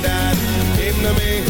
Died, came to me.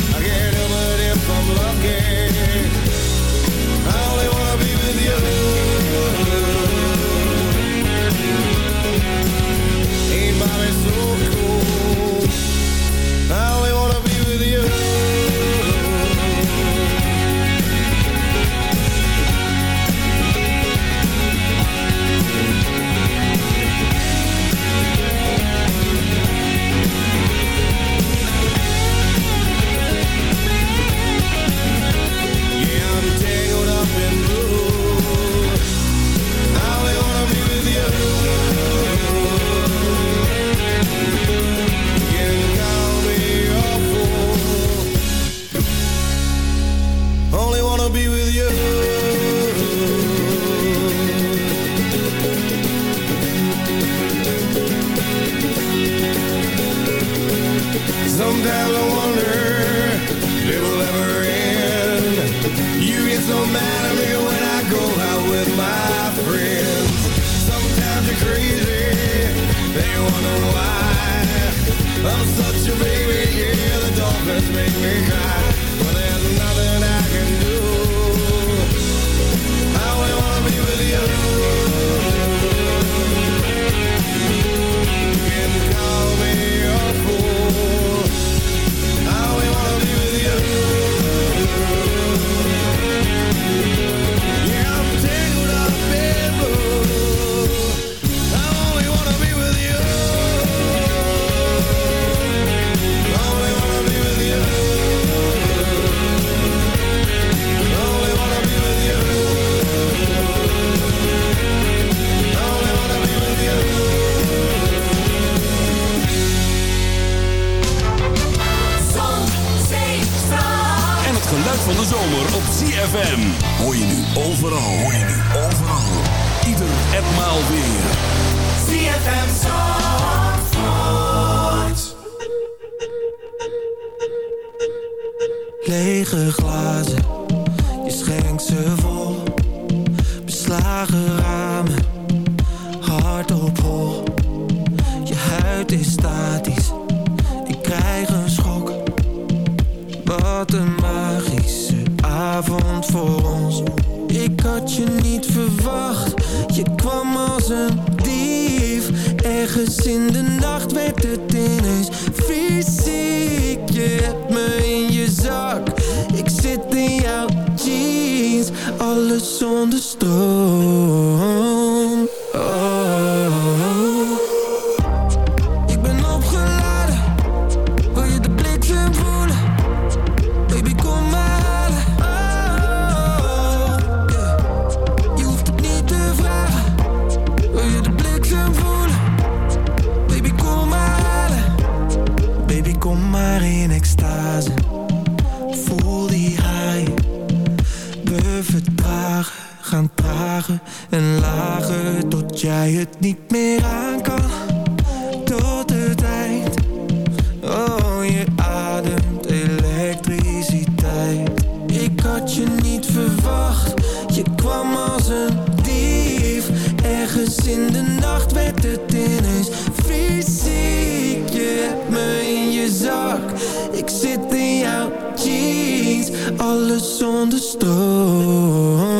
Alles zonder stroom.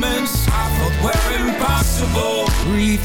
moments I thought were impossible Breathe.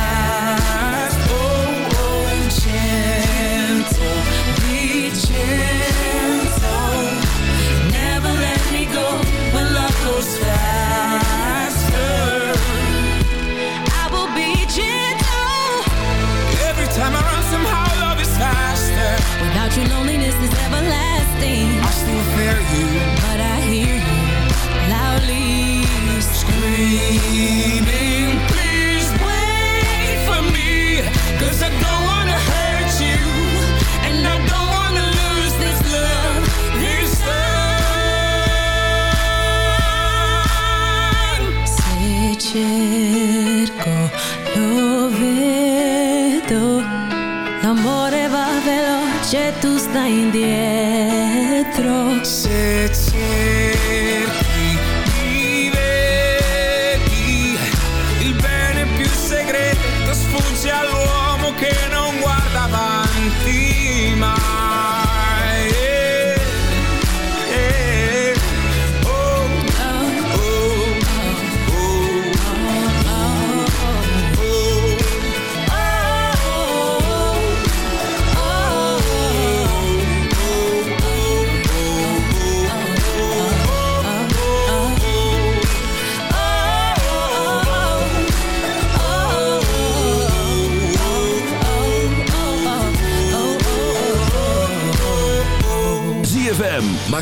baby.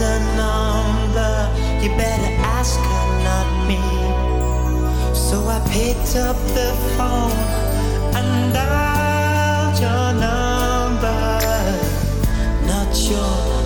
a number. You better ask her, not me. So I picked up the phone and dialed your number. Not your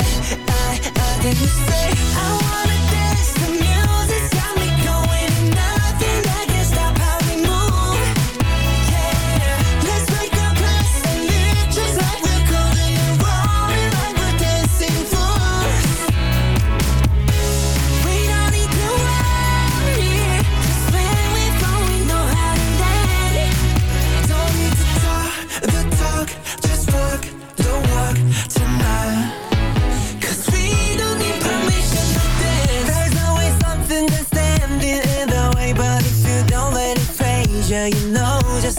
I, I, then you say I wanna dance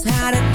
just had it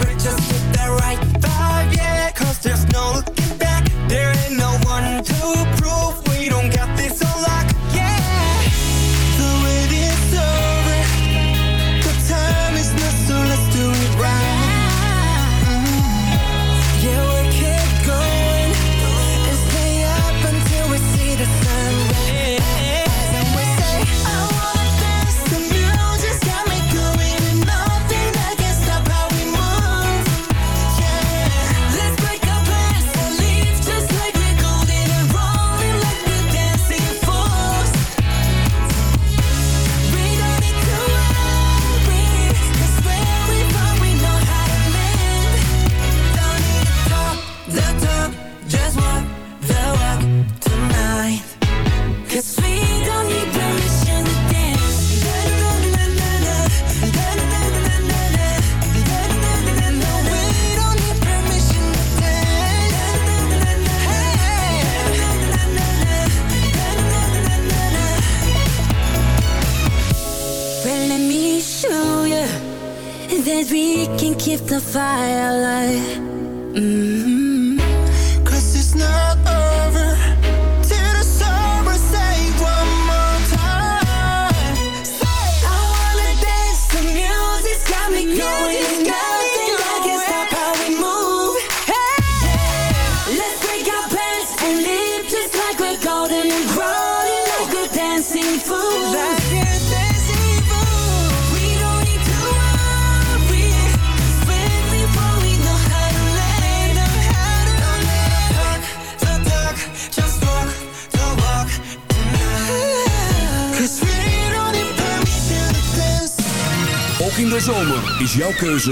keuze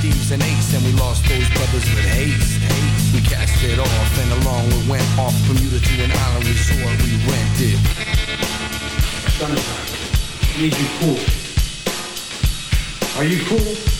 Steve's and Ace, and we lost those brothers with haste. haste. We cast it off, and along we went off Bermuda to an island resort we rented. Sunshine, I need you cool. Are you cool?